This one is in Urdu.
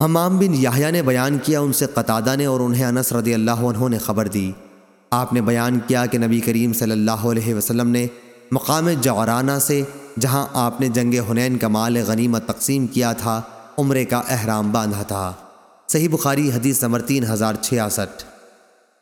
امام بن یحییٰ نے بیان کیا ان سے قطادہ نے اور انہیں انس رضی اللہ عنہ نے خبر دی۔ آپ نے بیان کیا کہ نبی کریم صلی اللہ علیہ وسلم نے مقام جعرانہ سے، جہاں آپ نے جنگ حنین کا مال غنیمت تقسیم کیا تھا، عمرے کا احرام باندھا تھا۔ صحیح بخاری حدیث نمبر تین ہزار چھیاسٹھ۔